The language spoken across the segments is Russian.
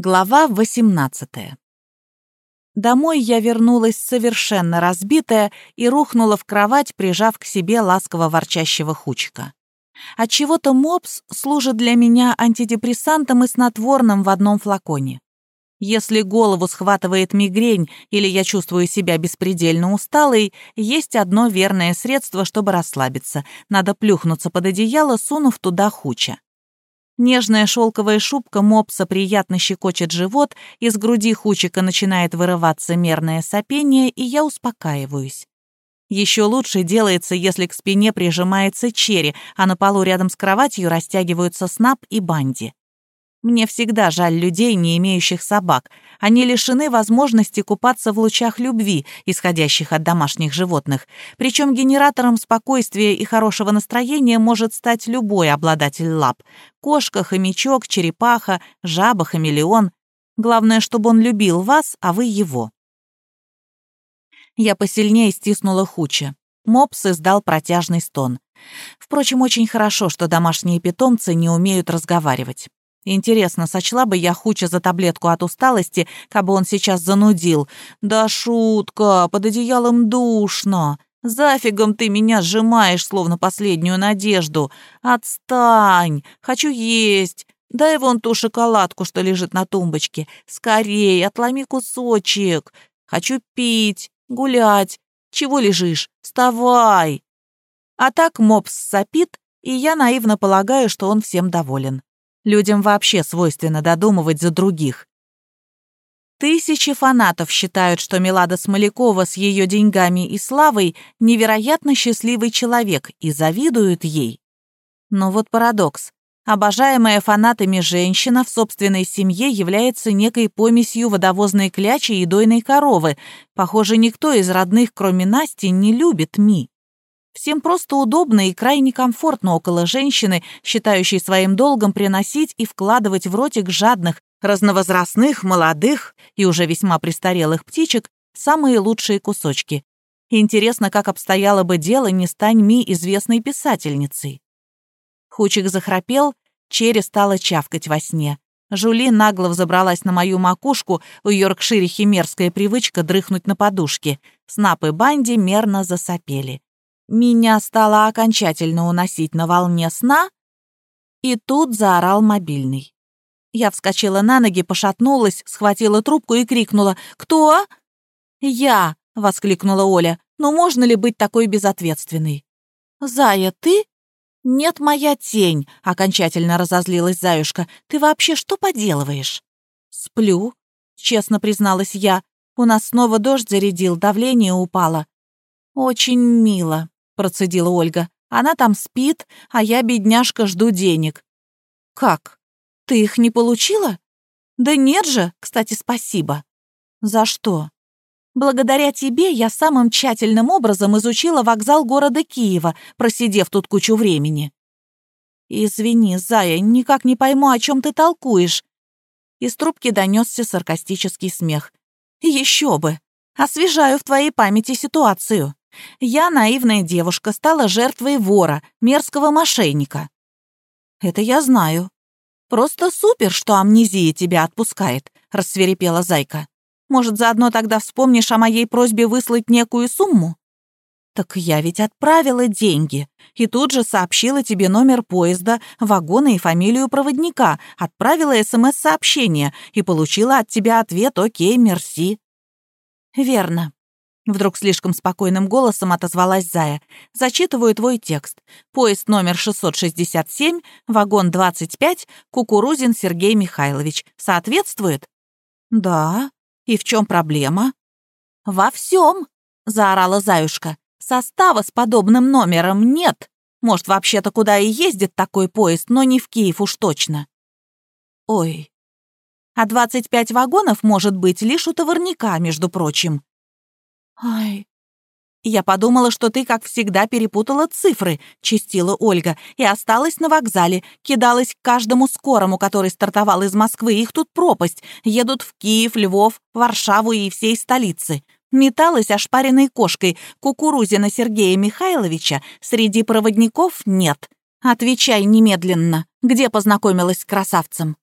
Глава 18 Домой я вернулась совершенно разбитая и рухнула в кровать, прижав к себе ласково ворчащего хучика. Отчего-то мопс служит для меня антидепрессантом и снотворным в одном флаконе. Если голову схватывает мигрень или я чувствую себя беспредельно усталой, есть одно верное средство, чтобы расслабиться. Надо плюхнуться под одеяло, сунув туда хуча. Нежная шелковая шубка мопса приятно щекочет живот, из груди хучика начинает вырываться мерное сопение, и я успокаиваюсь. Еще лучше делается, если к спине прижимается черри, а на полу рядом с кроватью растягиваются снап и банди. Мне всегда жаль людей, не имеющих собак. Они лишены возможности купаться в лучах любви, исходящих от домашних животных. Причем генератором спокойствия и хорошего настроения может стать любой обладатель лап. Кошка, хомячок, черепаха, жаба, хамелеон. Главное, чтобы он любил вас, а вы его. Я посильнее стиснула Хуча. Мопс издал протяжный стон. Впрочем, очень хорошо, что домашние питомцы не умеют разговаривать. Интересно, сочла бы я Хуча за таблетку от усталости, кабы он сейчас занудил. Да шутка, под одеялом душно. Зафигом ты меня сжимаешь, словно последнюю надежду. Отстань, хочу есть. Дай вон ту шоколадку, что лежит на тумбочке. Скорей, отломи кусочек. Хочу пить, гулять. Чего лежишь? Вставай. А так мопс сопит, и я наивно полагаю, что он всем доволен. Людям вообще свойственно додумывать за других. Тысячи фанатов считают, что Милада Смолякова с ее деньгами и славой невероятно счастливый человек и завидуют ей. Но вот парадокс. Обожаемая фанатами женщина в собственной семье является некой помесью водовозной клячи и дойной коровы. Похоже, никто из родных, кроме Насти, не любит Ми. Всем просто удобно и крайне комфортно около женщины, считающей своим долгом приносить и вкладывать в ротик жадных, разновозрастных, молодых и уже весьма престарелых птичек самые лучшие кусочки. Интересно, как обстояло бы дело, не стань Ми известной писательницей. Хучик захрапел, Черри стала чавкать во сне. Жули нагло взобралась на мою макушку, у Йоркшире химерская привычка дрыхнуть на подушке. Снап и Банди мерно засопели. Меня стало окончательно уносить на волне сна, и тут заорал мобильный. Я вскочила на ноги, пошатнулась, схватила трубку и крикнула «Кто?» «Я!» — воскликнула Оля. «Ну можно ли быть такой безответственной?» «Зая, ты?» «Нет, моя тень!» — окончательно разозлилась Заюшка. «Ты вообще что поделываешь?» «Сплю», — честно призналась я. «У нас снова дождь зарядил, давление упало». «Очень мило», процедила Ольга. «Она там спит, а я, бедняжка, жду денег». «Как? Ты их не получила?» «Да нет же, кстати, спасибо». «За что?» «Благодаря тебе я самым тщательным образом изучила вокзал города Киева, просидев тут кучу времени». «Извини, Зая, никак не пойму, о чем ты толкуешь». Из трубки донесся саркастический смех. «Еще бы! Освежаю в твоей памяти ситуацию». Я, наивная девушка, стала жертвой вора, мерзкого мошенника. Это я знаю. Просто супер, что амнезия тебя отпускает, рассверепела Зайка. Может, заодно тогда вспомнишь о моей просьбе выслать некую сумму? Так я ведь отправила деньги и тут же сообщила тебе номер поезда, вагона и фамилию проводника, отправила СМС-сообщение и получила от тебя ответ «Окей, мерси». Верно. Вдруг слишком спокойным голосом отозвалась Зая. «Зачитываю твой текст. Поезд номер 667, вагон 25, Кукурузин Сергей Михайлович. Соответствует?» «Да. И в чем проблема?» «Во всем!» — заорала Заюшка. «Состава с подобным номером нет. Может, вообще-то куда и ездит такой поезд, но не в Киев уж точно». «Ой. А 25 вагонов может быть лишь у товарника, между прочим». «Ай, «Я подумала, что ты, как всегда, перепутала цифры», — чистила Ольга, «и осталась на вокзале, кидалась к каждому скорому, который стартовал из Москвы. Их тут пропасть. Едут в Киев, Львов, Варшаву и всей столицы». Металась ошпаренной кошкой. Кукурузина Сергея Михайловича среди проводников нет. Отвечай немедленно. Где познакомилась с красавцем?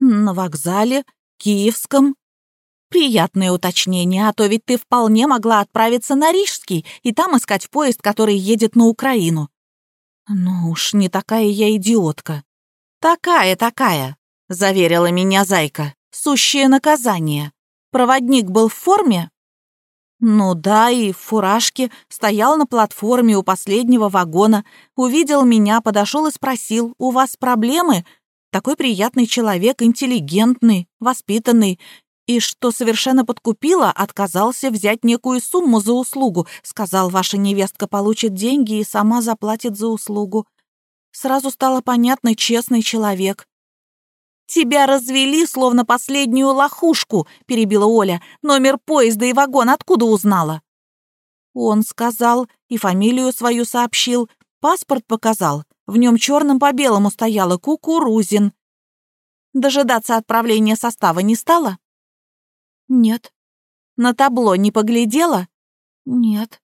На вокзале, Киевском. Приятное уточнение, а то ведь ты вполне могла отправиться на Рижский и там искать поезд, который едет на Украину. Ну уж не такая я идиотка. Такая, такая, заверила меня Зайка. Сущее наказание. Проводник был в форме? Ну да, и в фуражке, стоял на платформе у последнего вагона, увидел меня, подошел и спросил, «У вас проблемы?» Такой приятный человек, интеллигентный, воспитанный, и что совершенно подкупило, отказался взять некую сумму за услугу, сказал, ваша невестка получит деньги и сама заплатит за услугу. Сразу стало понятно, честный человек. «Тебя развели, словно последнюю лохушку», — перебила Оля. «Номер поезда и вагон откуда узнала?» Он сказал и фамилию свою сообщил, паспорт показал. В нем черным по белому стояло Кукурузин. Дожидаться отправления состава не стало? Нет. На табло не поглядела? Нет.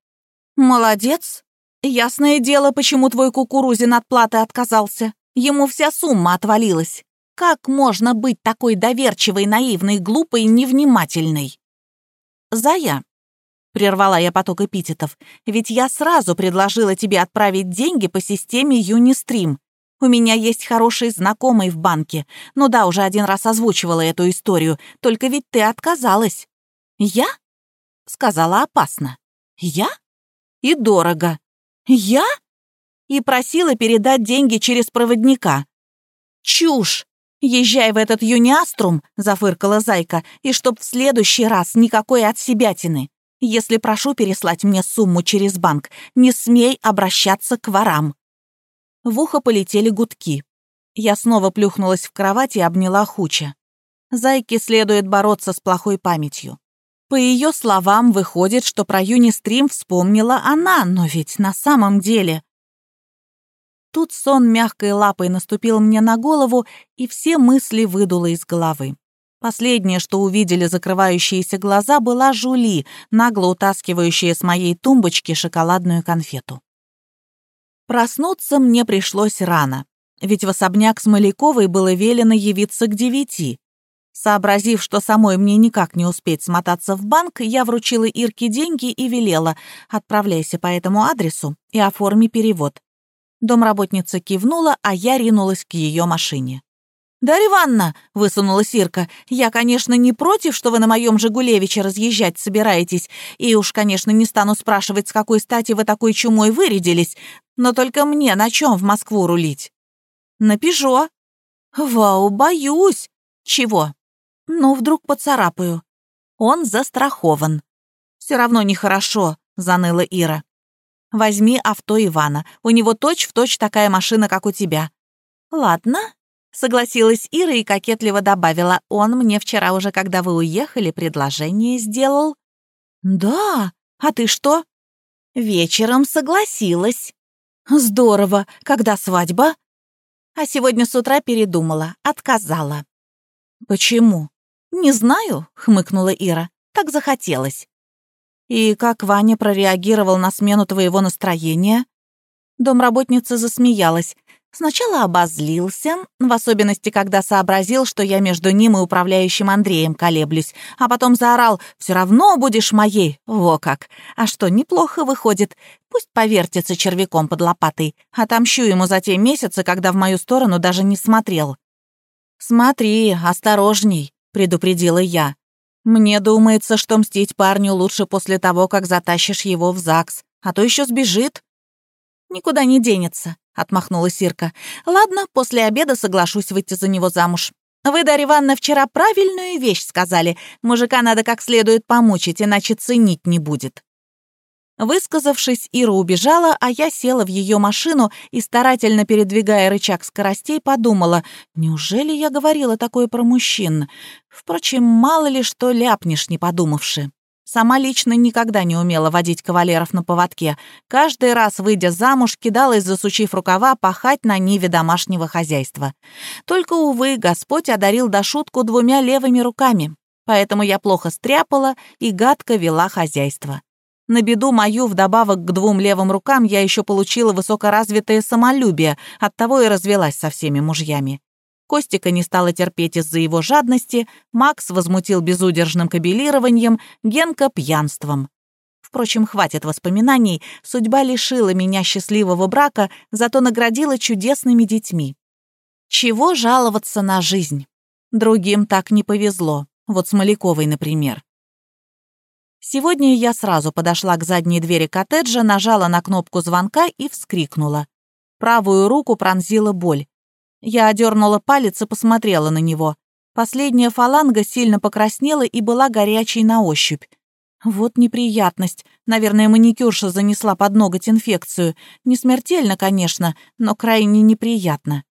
Молодец. Ясное дело, почему твой Кукурузин от платы отказался. Ему вся сумма отвалилась. Как можно быть такой доверчивой, наивной, глупой, невнимательной? Зая, прервала я поток эпитетов, ведь я сразу предложила тебе отправить деньги по системе Юнистрим. У меня есть хороший знакомый в банке. Ну да, уже один раз озвучивала эту историю, только ведь ты отказалась. Я? Сказала опасно. Я? И дорого. Я? И просила передать деньги через проводника. Чушь! «Езжай в этот юниаструм», — зафыркала Зайка, «и чтоб в следующий раз никакой отсебятины. Если прошу переслать мне сумму через банк, не смей обращаться к ворам». В ухо полетели гудки. Я снова плюхнулась в кровать и обняла Хуча. Зайке следует бороться с плохой памятью. По ее словам, выходит, что про Юнистрим вспомнила она, но ведь на самом деле... Тут сон мягкой лапой наступил мне на голову, и все мысли выдуло из головы. Последнее, что увидели закрывающиеся глаза, была Жули, нагло утаскивающая с моей тумбочки шоколадную конфету. Проснуться мне пришлось рано, ведь в особняк Смоляковой было велено явиться к девяти. Сообразив, что самой мне никак не успеть смотаться в банк, я вручила Ирке деньги и велела «отправляйся по этому адресу и оформи перевод». Домработница кивнула, а я ринулась к ее машине. «Дарья Ивановна!» — высунула Сирка. «Я, конечно, не против, что вы на моем «Жигулевиче» разъезжать собираетесь, и уж, конечно, не стану спрашивать, с какой стати вы такой чумой вырядились, но только мне на чем в Москву рулить?» «На «Пежо». «Вау, боюсь!» «Чего?» «Ну, вдруг поцарапаю». «Он застрахован». «Все равно нехорошо», — заныла Ира. Возьми авто Ивана. У него точь-в-точь такая машина, как у тебя». «Ладно», — согласилась Ира и кокетливо добавила. «Он мне вчера уже, когда вы уехали, предложение сделал». «Да? А ты что?» «Вечером согласилась». «Здорово. Когда свадьба?» А сегодня с утра передумала, отказала. «Почему?» «Не знаю», — хмыкнула Ира. «Так захотелось». «И как Ваня прореагировал на смену твоего настроения?» Домработница засмеялась. Сначала обозлился, в особенности, когда сообразил, что я между ним и управляющим Андреем колеблюсь, а потом заорал «Все равно будешь моей!» Во как! А что, неплохо выходит. Пусть повертится червяком под лопатой. Отомщу ему за те месяцы, когда в мою сторону даже не смотрел. «Смотри, осторожней», — предупредила я. Мне думается, что мстить парню лучше после того, как затащишь его в ЗАГС, а то еще сбежит. Никуда не денется, отмахнулась Ирка. Ладно, после обеда соглашусь выйти за него замуж. Вы, Дарья Ивановна, вчера правильную вещь сказали. Мужика надо как следует помучить, иначе ценить не будет. Высказавшись, Ира убежала, а я села в ее машину и, старательно передвигая рычаг скоростей, подумала, неужели я говорила такое про мужчин? Впрочем, мало ли что ляпнешь, не подумавши. Сама лично никогда не умела водить кавалеров на поводке. Каждый раз, выйдя замуж, кидалась, засучив рукава, пахать на ниве домашнего хозяйства. Только, увы, Господь одарил до шутку двумя левыми руками, поэтому я плохо стряпала и гадко вела хозяйство. На беду мою, вдобавок к двум левым рукам, я еще получила высокоразвитое самолюбие, оттого и развелась со всеми мужьями. Костика не стала терпеть из-за его жадности, Макс возмутил безудержным кабелированием, Генка — пьянством. Впрочем, хватит воспоминаний, судьба лишила меня счастливого брака, зато наградила чудесными детьми. Чего жаловаться на жизнь? Другим так не повезло, вот Смоляковой, например. Сегодня я сразу подошла к задней двери коттеджа, нажала на кнопку звонка и вскрикнула. Правую руку пронзила боль. Я одернула палец и посмотрела на него. Последняя фаланга сильно покраснела и была горячей на ощупь. Вот неприятность. Наверное, маникюрша занесла под ноготь инфекцию. Не смертельно, конечно, но крайне неприятно.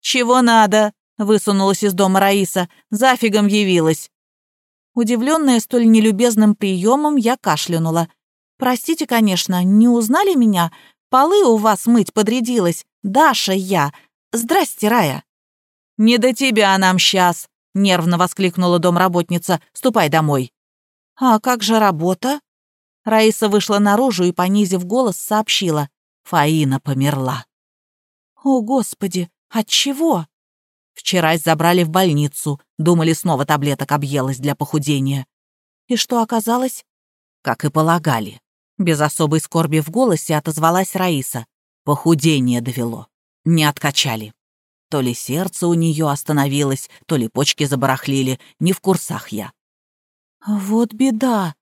«Чего надо?» — высунулась из дома Раиса. «Зафигом явилась». Удивленная столь нелюбезным приемом, я кашлянула. «Простите, конечно, не узнали меня? Полы у вас мыть подрядилась. Даша я. «Здрасте, Рая!» «Не до тебя нам сейчас!» — нервно воскликнула домработница. «Ступай домой!» «А как же работа?» Раиса вышла наружу и, понизив голос, сообщила. Фаина померла. «О, Господи! От чего?» Вчера забрали в больницу. Думали, снова таблеток объелась для похудения. И что оказалось? Как и полагали. Без особой скорби в голосе отозвалась Раиса. Похудение довело не откачали. То ли сердце у нее остановилось, то ли почки забарахлили, не в курсах я. «Вот беда!»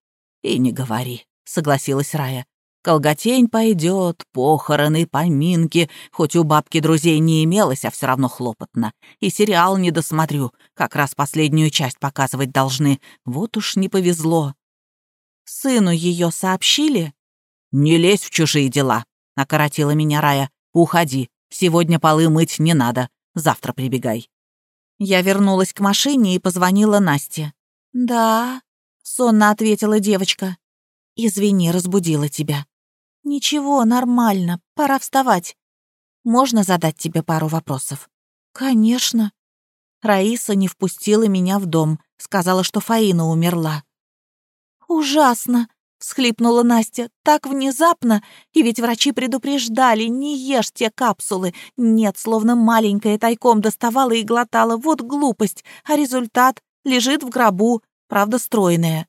«И не говори», — согласилась Рая. «Колготень пойдет, похороны, поминки, хоть у бабки друзей не имелось, а все равно хлопотно. И сериал не досмотрю, как раз последнюю часть показывать должны. Вот уж не повезло». «Сыну ее сообщили?» «Не лезь в чужие дела», — окоротила меня Рая. «Уходи, Сегодня полы мыть не надо. Завтра прибегай». Я вернулась к машине и позвонила Насте. «Да», — сонно ответила девочка. «Извини, разбудила тебя». «Ничего, нормально, пора вставать. Можно задать тебе пару вопросов?» «Конечно». Раиса не впустила меня в дом, сказала, что Фаина умерла. «Ужасно», всхлипнула Настя. «Так внезапно! И ведь врачи предупреждали, не ешь те капсулы. Нет, словно маленькая тайком доставала и глотала. Вот глупость. А результат лежит в гробу, правда стройная».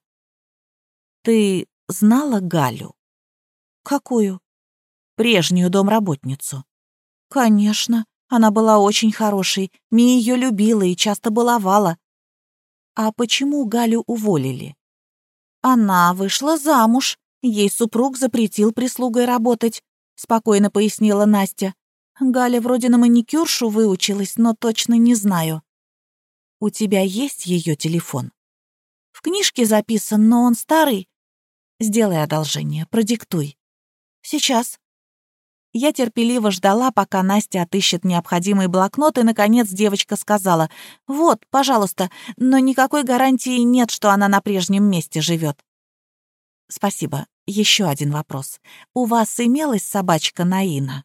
«Ты знала Галю?» «Какую?» «Прежнюю домработницу». «Конечно. Она была очень хорошей. Ми ее любила и часто баловала». «А почему Галю уволили?» Она вышла замуж. Ей супруг запретил прислугой работать, спокойно пояснила Настя. Галя вроде на маникюршу выучилась, но точно не знаю. У тебя есть ее телефон? В книжке записан, но он старый. Сделай одолжение, продиктуй. Сейчас. Я терпеливо ждала, пока Настя отыщет необходимый блокнот, и, наконец, девочка сказала, «Вот, пожалуйста, но никакой гарантии нет, что она на прежнем месте живет». «Спасибо. Еще один вопрос. У вас имелась собачка Наина?»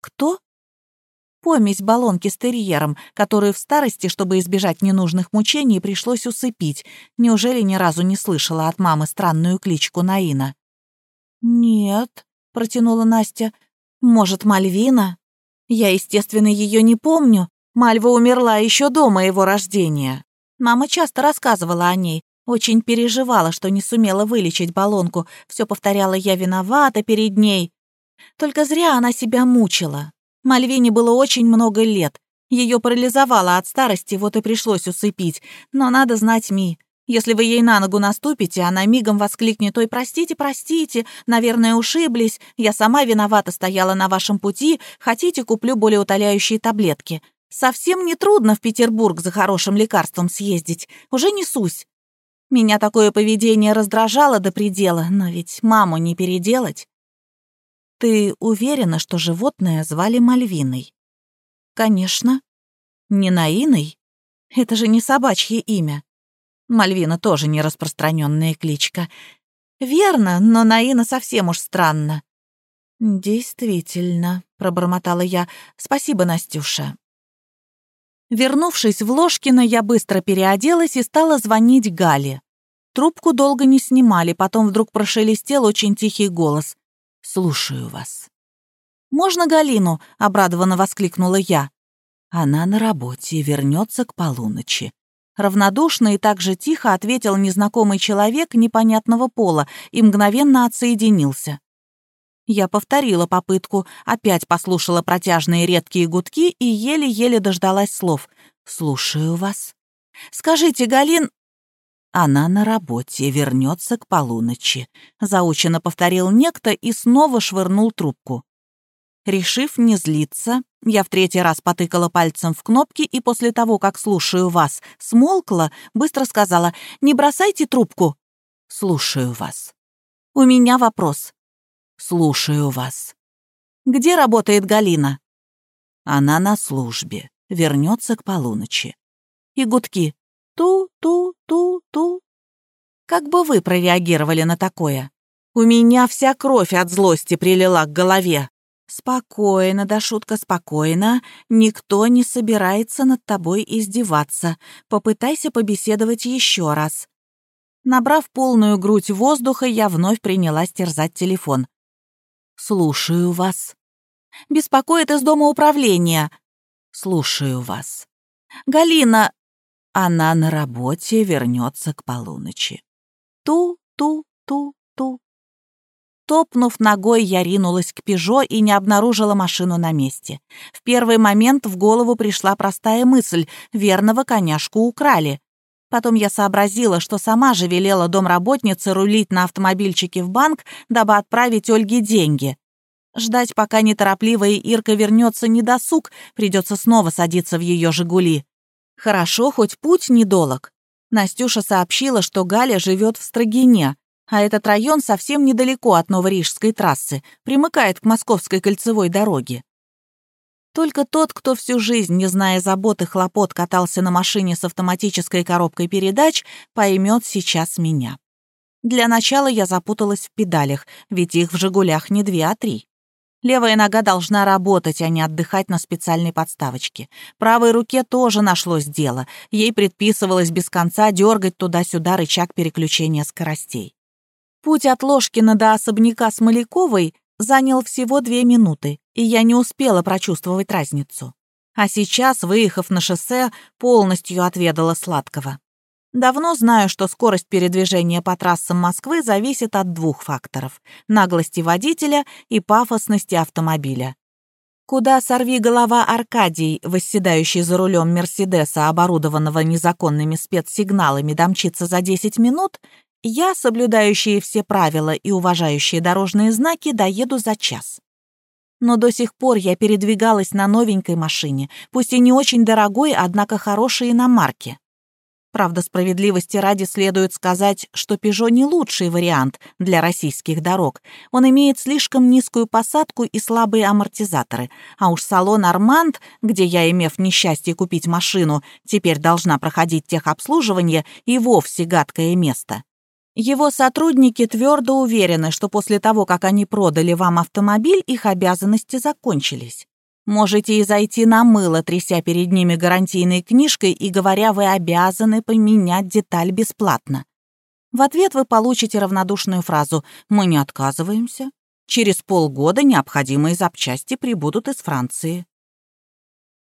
«Кто?» Помесь баллонки с терьером, которую в старости, чтобы избежать ненужных мучений, пришлось усыпить. Неужели ни разу не слышала от мамы странную кличку Наина? «Нет», — протянула Настя, — может, Мальвина? Я, естественно, ее не помню. Мальва умерла еще до моего рождения. Мама часто рассказывала о ней, очень переживала, что не сумела вылечить баллонку. Все повторяла «я виновата перед ней». Только зря она себя мучила. Мальвине было очень много лет. Ее парализовало от старости, вот и пришлось усыпить. Но надо знать Ми. Если вы ей на ногу наступите, она мигом воскликнет «Ой, простите, простите, наверное, ушиблись, я сама виновата стояла на вашем пути, хотите, куплю более утоляющие таблетки». Совсем не трудно в Петербург за хорошим лекарством съездить, уже несусь. Меня такое поведение раздражало до предела, но ведь маму не переделать. Ты уверена, что животное звали Мальвиной? Конечно. Не Наиной? Это же не собачье имя. Мальвина тоже не распространенная кличка. Верно, но Наина совсем уж странно. Действительно, пробормотала я. Спасибо, Настюша. Вернувшись в Ложкино, я быстро переоделась и стала звонить Гале. Трубку долго не снимали, потом вдруг прошелестел очень тихий голос. «Слушаю вас». «Можно Галину?» — обрадованно воскликнула я. Она на работе, вернется к полуночи. Равнодушно и так же тихо ответил незнакомый человек непонятного пола и мгновенно отсоединился. Я повторила попытку, опять послушала протяжные редкие гудки и еле-еле дождалась слов. «Слушаю вас». «Скажите, Галин...» «Она на работе, вернется к полуночи», — заучено повторил некто и снова швырнул трубку. Решив не злиться, я в третий раз потыкала пальцем в кнопки и после того, как слушаю вас, смолкла, быстро сказала «Не бросайте трубку». «Слушаю вас». «У меня вопрос». «Слушаю вас». «Где работает Галина?» «Она на службе. Вернется к полуночи». И гудки «Ту-ту-ту-ту». Как бы вы прореагировали на такое? У меня вся кровь от злости прилила к голове. «Спокойно, да шутка, спокойно. Никто не собирается над тобой издеваться. Попытайся побеседовать еще раз». Набрав полную грудь воздуха, я вновь принялась терзать телефон. «Слушаю вас». «Беспокоит из дома управления». «Слушаю вас». «Галина...» «Она на работе, вернется к полуночи». «Ту-ту-ту-ту». Топнув ногой, я ринулась к «Пежо» и не обнаружила машину на месте. В первый момент в голову пришла простая мысль — верного коняшку украли. Потом я сообразила, что сама же велела домработнице рулить на автомобильчике в банк, дабы отправить Ольге деньги. Ждать, пока неторопливая Ирка вернется недосуг, придется снова садиться в ее «Жигули». Хорошо, хоть путь недолог. Настюша сообщила, что Галя живет в Строгине, а этот район совсем недалеко от Новорижской трассы, примыкает к Московской кольцевой дороге. Только тот, кто всю жизнь, не зная забот и хлопот, катался на машине с автоматической коробкой передач, поймет сейчас меня. Для начала я запуталась в педалях, ведь их в «Жигулях» не две, а три. Левая нога должна работать, а не отдыхать на специальной подставочке. Правой руке тоже нашлось дело. Ей предписывалось без конца дергать туда-сюда рычаг переключения скоростей. Путь от Ложкина до особняка Смоляковой занял всего две минуты, и я не успела прочувствовать разницу. А сейчас, выехав на шоссе, полностью отведала сладкого. Давно знаю, что скорость передвижения по трассам Москвы зависит от двух факторов — наглости водителя и пафосности автомобиля. Куда сорви голова Аркадий, восседающий за рулем Мерседеса, оборудованного незаконными спецсигналами, домчится за 10 минут, я, соблюдающие все правила и уважающие дорожные знаки, доеду за час. Но до сих пор я передвигалась на новенькой машине, пусть и не очень дорогой, однако хорошей иномарки. Правда, справедливости ради следует сказать, что «Пежо» не лучший вариант для российских дорог. Он имеет слишком низкую посадку и слабые амортизаторы. А уж салон «Арманд», где я, имев несчастье купить машину, теперь должна проходить техобслуживание, и вовсе гадкое место. Его сотрудники твердо уверены, что после того, как они продали вам автомобиль, их обязанности закончились. Можете и зайти на мыло, тряся перед ними гарантийной книжкой и говоря, вы обязаны поменять деталь бесплатно. В ответ вы получите равнодушную фразу «Мы не отказываемся». Через полгода необходимые запчасти прибудут из Франции.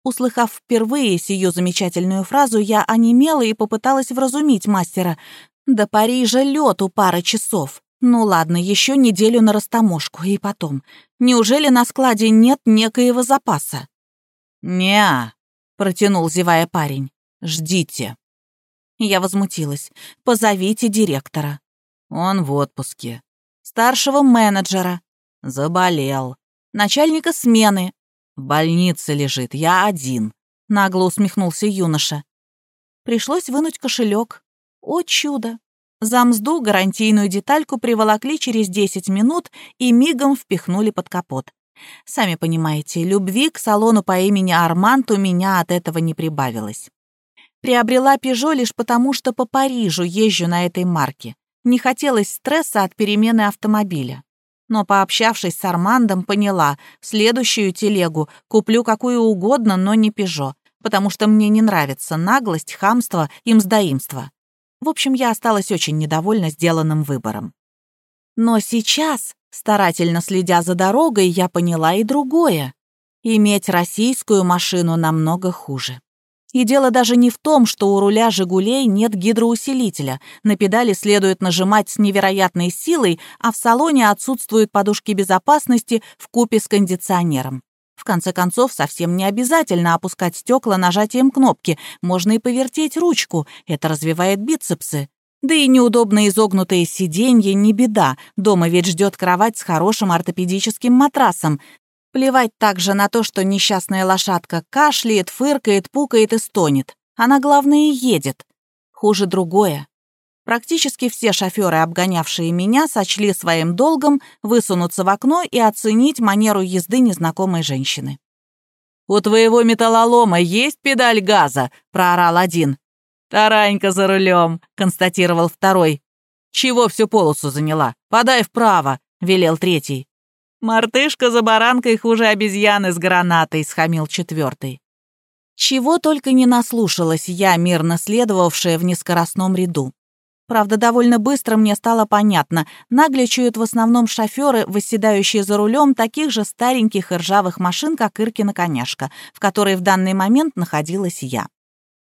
Услыхав впервые сию замечательную фразу, я онемела и попыталась вразумить мастера. До Парижа лету пара часов. Ну ладно, еще неделю на растаможку, и потом. Неужели на складе нет некоего запаса? «Не-а», протянул, зевая парень. «Ждите». Я возмутилась. «Позовите директора». «Он в отпуске». «Старшего менеджера». «Заболел». «Начальника смены». «В больнице лежит, я один», — нагло усмехнулся юноша. Пришлось вынуть кошелек. О чудо! За мзду гарантийную детальку приволокли через 10 минут и мигом впихнули под капот. Сами понимаете, любви к салону по имени Арманд у меня от этого не прибавилось. Приобрела «Пежо» лишь потому, что по Парижу езжу на этой марке. Не хотелось стресса от перемены автомобиля. Но, пообщавшись с Армандом, поняла, следующую телегу куплю какую угодно, но не «Пежо», потому что мне не нравится наглость, хамство и мздоимство. В общем, я осталась очень недовольна сделанным выбором. Но сейчас, старательно следя за дорогой, я поняла и другое. Иметь российскую машину намного хуже. И дело даже не в том, что у руля «Жигулей» нет гидроусилителя, на педали следует нажимать с невероятной силой, а в салоне отсутствуют подушки безопасности в купе с кондиционером. В конце концов, совсем не обязательно опускать стекла нажатием кнопки, можно и повертеть ручку, это развивает бицепсы. Да и неудобно изогнутые сиденья не беда, дома ведь ждет кровать с хорошим ортопедическим матрасом, Плевать также на то, что несчастная лошадка кашляет, фыркает, пукает и стонет. Она, главное, едет. Хуже другое. Практически все шоферы, обгонявшие меня, сочли своим долгом высунуться в окно и оценить манеру езды незнакомой женщины. «У твоего металлолома есть педаль газа?» — проорал один. «Таранька за рулем», — констатировал второй. «Чего всю полосу заняла? Подай вправо», — велел третий. «Мартышка за баранкой хуже обезьяны с гранатой», — схамил четвертый. Чего только не наслушалась я, мирно следовавшая в нескоростном ряду. Правда, довольно быстро мне стало понятно, нагличают в основном шоферы, восседающие за рулем таких же стареньких и ржавых машин, как Иркина коняшка, в которой в данный момент находилась я.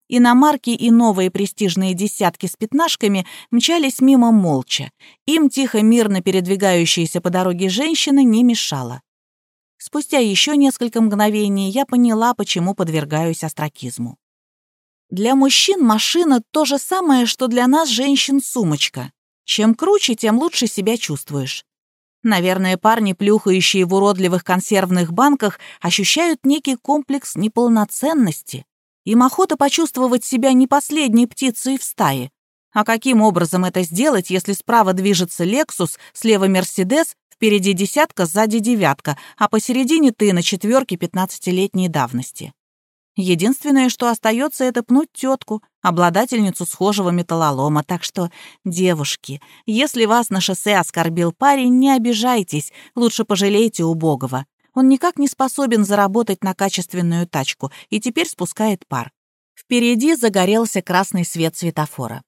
Иномарки и новые престижные десятки с пятнашками мчались мимо молча. Им тихо, мирно передвигающиеся по дороге женщины не мешало. Спустя еще несколько мгновений я поняла, почему подвергаюсь астракизму. Для мужчин машина — то же самое, что для нас, женщин, сумочка. Чем круче, тем лучше себя чувствуешь. Наверное, парни, плюхающие в уродливых консервных банках, ощущают некий комплекс неполноценности. Им охота почувствовать себя не последней птицей в стае. А каким образом это сделать, если справа движется Lexus, слева Mercedes, впереди десятка, сзади девятка, а посередине ты на четверке пятнадцатилетней давности? Единственное, что остается, это пнуть тетку, обладательницу схожего металлолома. Так что, девушки, если вас на шоссе оскорбил парень, не обижайтесь, лучше пожалейте убогого. Он никак не способен заработать на качественную тачку и теперь спускает пар. Впереди загорелся красный свет светофора.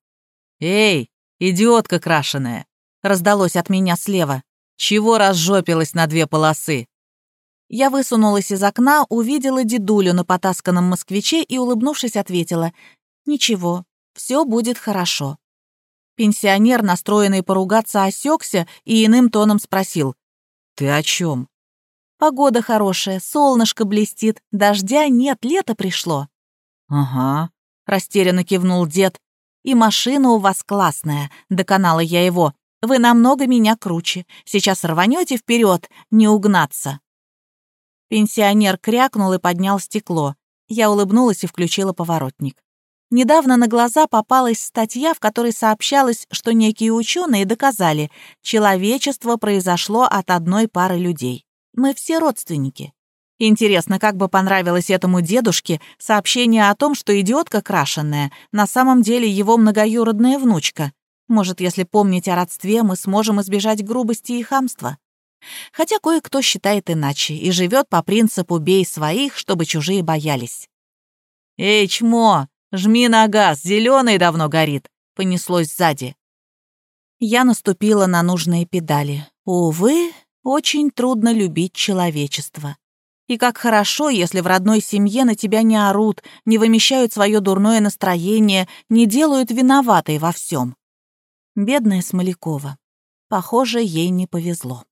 «Эй, идиотка крашеная!» — раздалось от меня слева. «Чего разжопилась на две полосы?» Я высунулась из окна, увидела дедулю на потасканном москвиче и, улыбнувшись, ответила «Ничего, все будет хорошо». Пенсионер, настроенный поругаться, осекся и иным тоном спросил «Ты о чем?» Погода хорошая, солнышко блестит, дождя нет, лето пришло». «Ага», — растерянно кивнул дед. «И машина у вас классная», — доконала я его. «Вы намного меня круче. Сейчас рванете вперед, не угнаться». Пенсионер крякнул и поднял стекло. Я улыбнулась и включила поворотник. Недавно на глаза попалась статья, в которой сообщалось, что некие ученые доказали, человечество произошло от одной пары людей. Мы все родственники. Интересно, как бы понравилось этому дедушке сообщение о том, что идиотка крашенная на самом деле его многоюродная внучка. Может, если помнить о родстве, мы сможем избежать грубости и хамства. Хотя кое-кто считает иначе и живет по принципу «бей своих, чтобы чужие боялись». «Эй, чмо, жми на газ, зеленый давно горит», — понеслось сзади. Я наступила на нужные педали. Увы, очень трудно любить человечество. И как хорошо, если в родной семье на тебя не орут, не вымещают свое дурное настроение, не делают виноватой во всем. Бедная Смолякова. Похоже, ей не повезло.